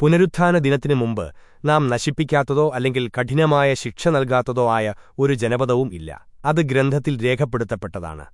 പുനരുത്ഥാന ദിനത്തിനു മുമ്പ് നാം നശിപ്പിക്കാത്തതോ അല്ലെങ്കിൽ കഠിനമായ ശിക്ഷ നൽകാത്തതോ ആയ ഒരു ജനപദവും ഇല്ല. അത് ഗ്രന്ഥത്തിൽ രേഖപ്പെടുത്തപ്പെട്ടതാണ്.